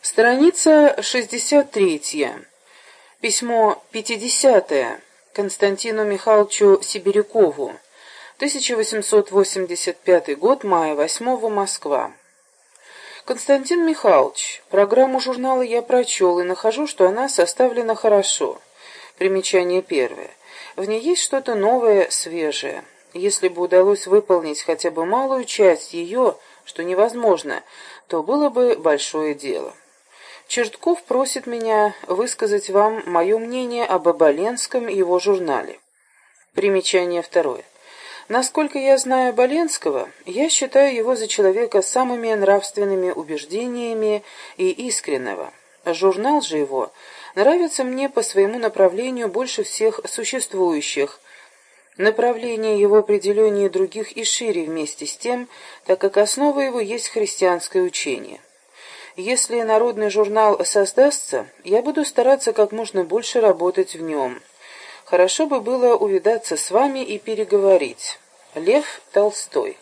Страница 63. Письмо 50. Константину Михайловичу Сибирякову. 1885 год, мая 8 Москва. Константин Михайлович, программу журнала я прочел и нахожу, что она составлена хорошо. Примечание первое. В ней есть что-то новое, свежее. Если бы удалось выполнить хотя бы малую часть ее, что невозможно, то было бы большое дело. Чертков просит меня высказать вам мое мнение об Оболенском и его журнале. Примечание второе. Насколько я знаю Боленского, я считаю его за человека с самыми нравственными убеждениями и искреннего. Журнал же его нравится мне по своему направлению больше всех существующих. Направление его определения других и шире вместе с тем, так как основа его есть христианское учение. Если народный журнал создастся, я буду стараться как можно больше работать в нем. Хорошо бы было увидаться с вами и переговорить. Лев Толстой.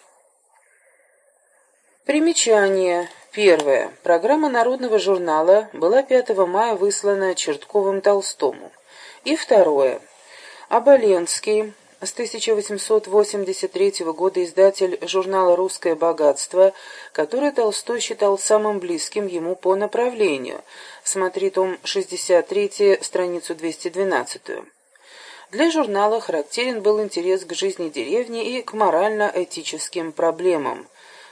Примечание. Первое. Программа народного журнала была 5 мая выслана Чертковым Толстому. И второе. Оболенский с 1883 года издатель журнала «Русское богатство», который Толстой считал самым близким ему по направлению. Смотри том 63, страницу 212. Для журнала характерен был интерес к жизни деревни и к морально-этическим проблемам.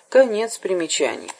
Конец примечаний.